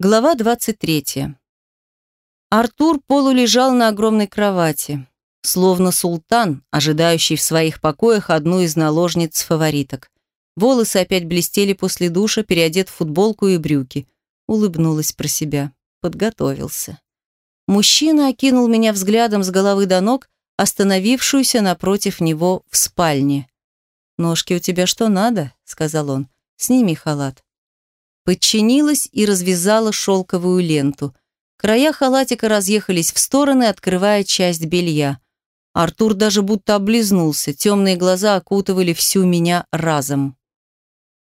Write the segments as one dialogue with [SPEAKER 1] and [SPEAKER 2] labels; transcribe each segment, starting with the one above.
[SPEAKER 1] Глава 23. Артур полулежал на огромной кровати, словно султан, ожидающий в своих покоях одну из наложниц-фавориток. Волосы опять блестели после душа, переодет в футболку и брюки. Улыбнулась про себя. Подготовился. Мужчина окинул меня взглядом с головы до ног, остановившуюся напротив него в спальне. «Ножки у тебя что надо?» — сказал он. «Сними халат» подчинилась и развязала шелковую ленту. Края халатика разъехались в стороны, открывая часть белья. Артур даже будто облизнулся, темные глаза окутывали всю меня разом.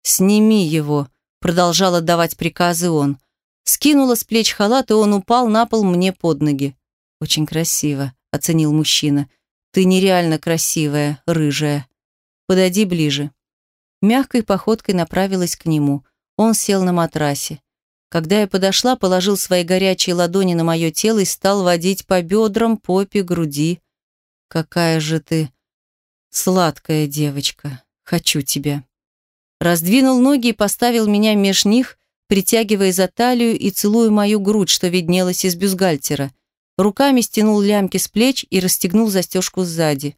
[SPEAKER 1] «Сними его», — продолжал отдавать приказы он. Скинула с плеч халат, и он упал на пол мне под ноги. «Очень красиво», — оценил мужчина. «Ты нереально красивая, рыжая. Подойди ближе». Мягкой походкой направилась к нему. Он сел на матрасе. Когда я подошла, положил свои горячие ладони на мое тело и стал водить по бедрам, попе, груди. «Какая же ты сладкая девочка! Хочу тебя!» Раздвинул ноги и поставил меня меж них, притягивая за талию и целуя мою грудь, что виднелась из бюстгальтера. Руками стянул лямки с плеч и расстегнул застежку сзади.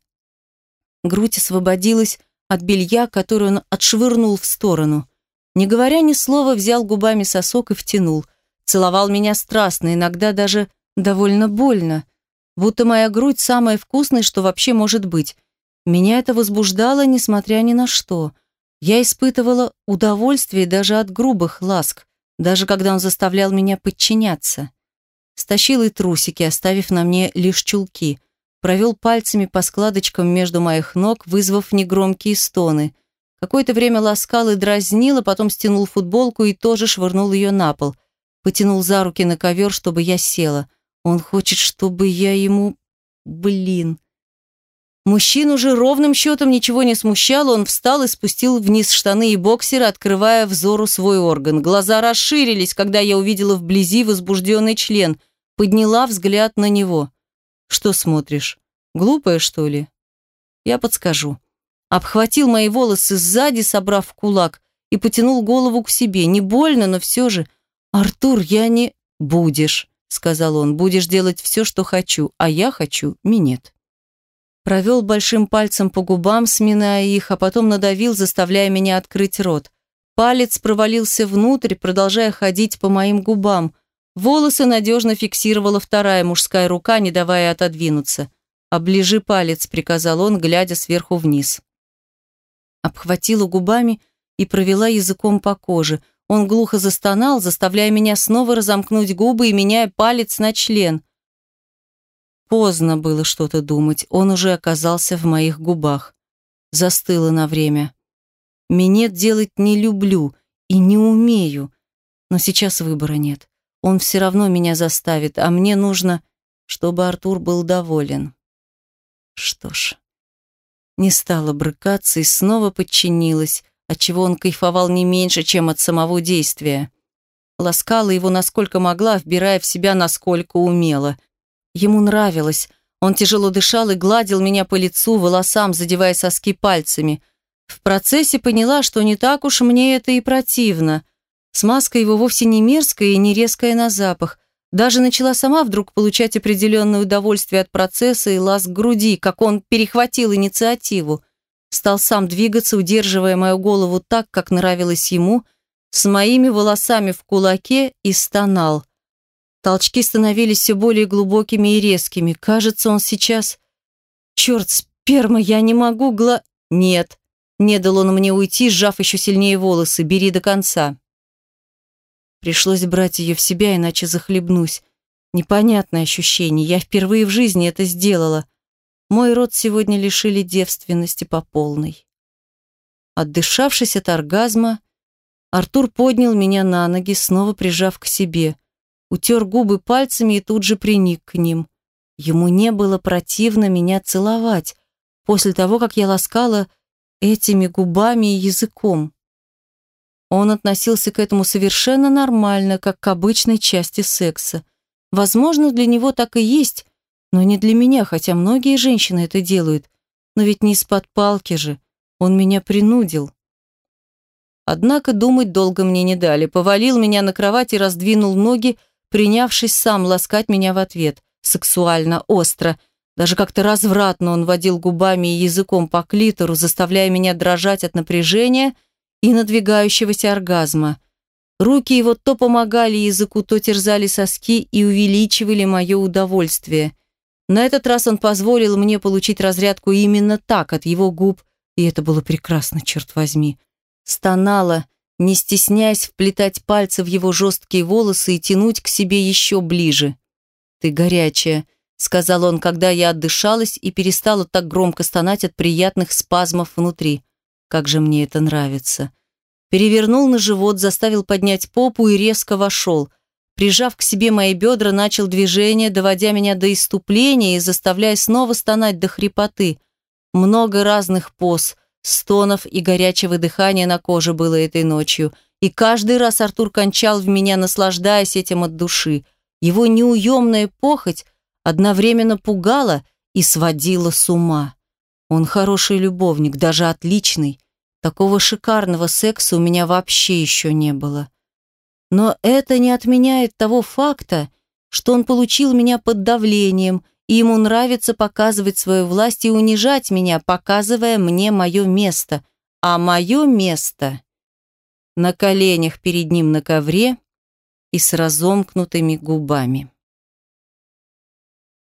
[SPEAKER 1] Грудь освободилась от белья, которое он отшвырнул в сторону. Не говоря ни слова, взял губами сосок и втянул. Целовал меня страстно, иногда даже довольно больно. Будто моя грудь самая вкусная, что вообще может быть. Меня это возбуждало, несмотря ни на что. Я испытывала удовольствие даже от грубых ласк, даже когда он заставлял меня подчиняться. Стащил и трусики, оставив на мне лишь чулки. Провел пальцами по складочкам между моих ног, вызвав негромкие стоны. Какое-то время ласкал и дразнил, а потом стянул футболку и тоже швырнул ее на пол. Потянул за руки на ковер, чтобы я села. Он хочет, чтобы я ему... Блин. Мужчину же ровным счетом ничего не смущало, он встал и спустил вниз штаны и боксеры, открывая взору свой орган. Глаза расширились, когда я увидела вблизи возбужденный член. Подняла взгляд на него. «Что смотришь? Глупая, что ли?» «Я подскажу» обхватил мои волосы сзади, собрав в кулак, и потянул голову к себе. Не больно, но все же. «Артур, я не...» «Будешь», — сказал он, — «будешь делать все, что хочу, а я хочу минет». Провел большим пальцем по губам, сминая их, а потом надавил, заставляя меня открыть рот. Палец провалился внутрь, продолжая ходить по моим губам. Волосы надежно фиксировала вторая мужская рука, не давая отодвинуться. «Оближи палец», — приказал он, глядя сверху вниз обхватила губами и провела языком по коже. Он глухо застонал, заставляя меня снова разомкнуть губы и меняя палец на член. Поздно было что-то думать, он уже оказался в моих губах. Застыла на время. Минет делать не люблю и не умею, но сейчас выбора нет. Он все равно меня заставит, а мне нужно, чтобы Артур был доволен. Что ж... Не стала брыкаться и снова подчинилась, отчего он кайфовал не меньше, чем от самого действия. Ласкала его насколько могла, вбирая в себя насколько умела. Ему нравилось. Он тяжело дышал и гладил меня по лицу, волосам, задевая соски пальцами. В процессе поняла, что не так уж мне это и противно. Смазка его вовсе не мерзкая и не резкая на запах. Даже начала сама вдруг получать определенное удовольствие от процесса и ласк груди, как он перехватил инициативу. Стал сам двигаться, удерживая мою голову так, как нравилось ему, с моими волосами в кулаке и стонал. Толчки становились все более глубокими и резкими. Кажется, он сейчас... Черт, сперма, я не могу гла... Нет. Не дал он мне уйти, сжав еще сильнее волосы. Бери до конца. Пришлось брать ее в себя, иначе захлебнусь. Непонятное ощущение. Я впервые в жизни это сделала. Мой род сегодня лишили девственности по полной. Отдышавшись от оргазма, Артур поднял меня на ноги, снова прижав к себе. Утер губы пальцами и тут же приник к ним. Ему не было противно меня целовать, после того, как я ласкала этими губами и языком. Он относился к этому совершенно нормально, как к обычной части секса. Возможно, для него так и есть, но не для меня, хотя многие женщины это делают. Но ведь не из-под палки же. Он меня принудил. Однако думать долго мне не дали. Повалил меня на кровать и раздвинул ноги, принявшись сам ласкать меня в ответ. Сексуально, остро. Даже как-то развратно он водил губами и языком по клитору, заставляя меня дрожать от напряжения и надвигающегося оргазма. Руки его то помогали языку, то терзали соски и увеличивали мое удовольствие. На этот раз он позволил мне получить разрядку именно так, от его губ, и это было прекрасно, черт возьми. Стонала, не стесняясь вплетать пальцы в его жесткие волосы и тянуть к себе еще ближе. «Ты горячая», — сказал он, когда я отдышалась и перестала так громко стонать от приятных спазмов внутри. «Как же мне это нравится!» Перевернул на живот, заставил поднять попу и резко вошел. Прижав к себе мои бедра, начал движение, доводя меня до иступления и заставляя снова стонать до хрипоты. Много разных поз, стонов и горячего дыхания на коже было этой ночью. И каждый раз Артур кончал в меня, наслаждаясь этим от души. Его неуемная похоть одновременно пугала и сводила с ума. Он хороший любовник, даже отличный. Такого шикарного секса у меня вообще еще не было. Но это не отменяет того факта, что он получил меня под давлением, и ему нравится показывать свою власть и унижать меня, показывая мне мое место. А мое место на коленях перед ним на ковре и с разомкнутыми губами.